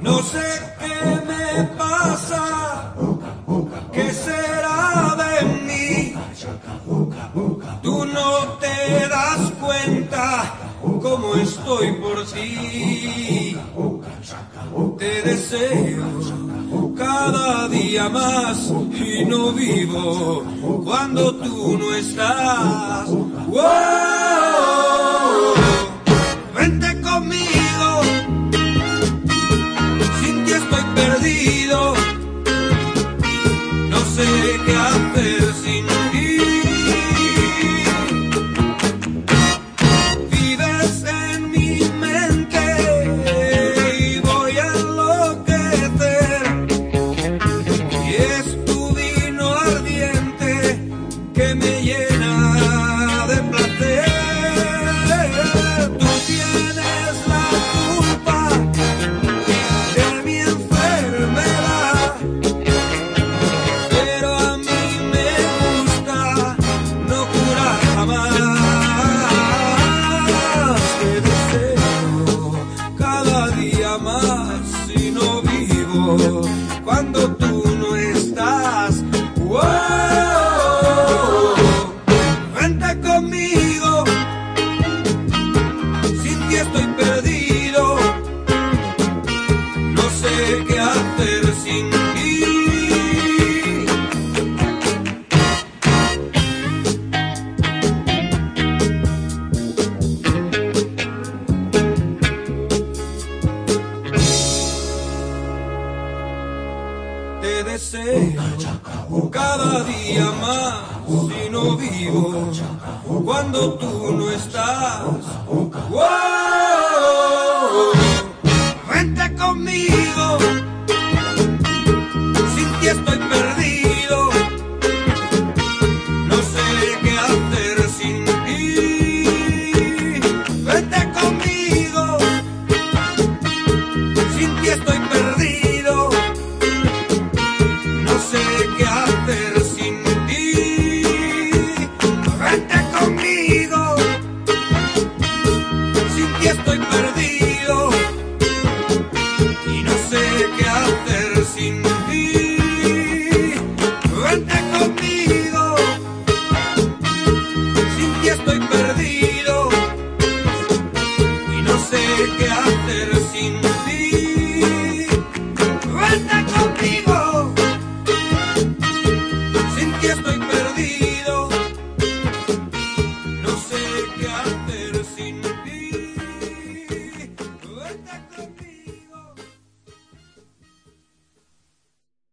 No sé qué me pasa, qué será de mí. Tú no te das cuenta cómo estoy por ti. Te deseo cada día más y no vivo cuando tú no estás. ¡Wow! Vente conmigo, sin ti estoy perdido. No sé qué hacer que me llena de placer. Tú tienes la culpa de mi enfermedad. Pero a mí me gusta no curar jamás. Te deseo cada día más y no vivo cuando tú Te deseo cada día más si no vivo cuando tú no estás. ¡Wow! Vente conmigo, sin ti estoy perdido. No sé qué hacer sin ti. Vente conmigo, sin ti estoy perdido. Y no sé qué hacer sin ti. Vente conmigo. Sin ti estoy perdido.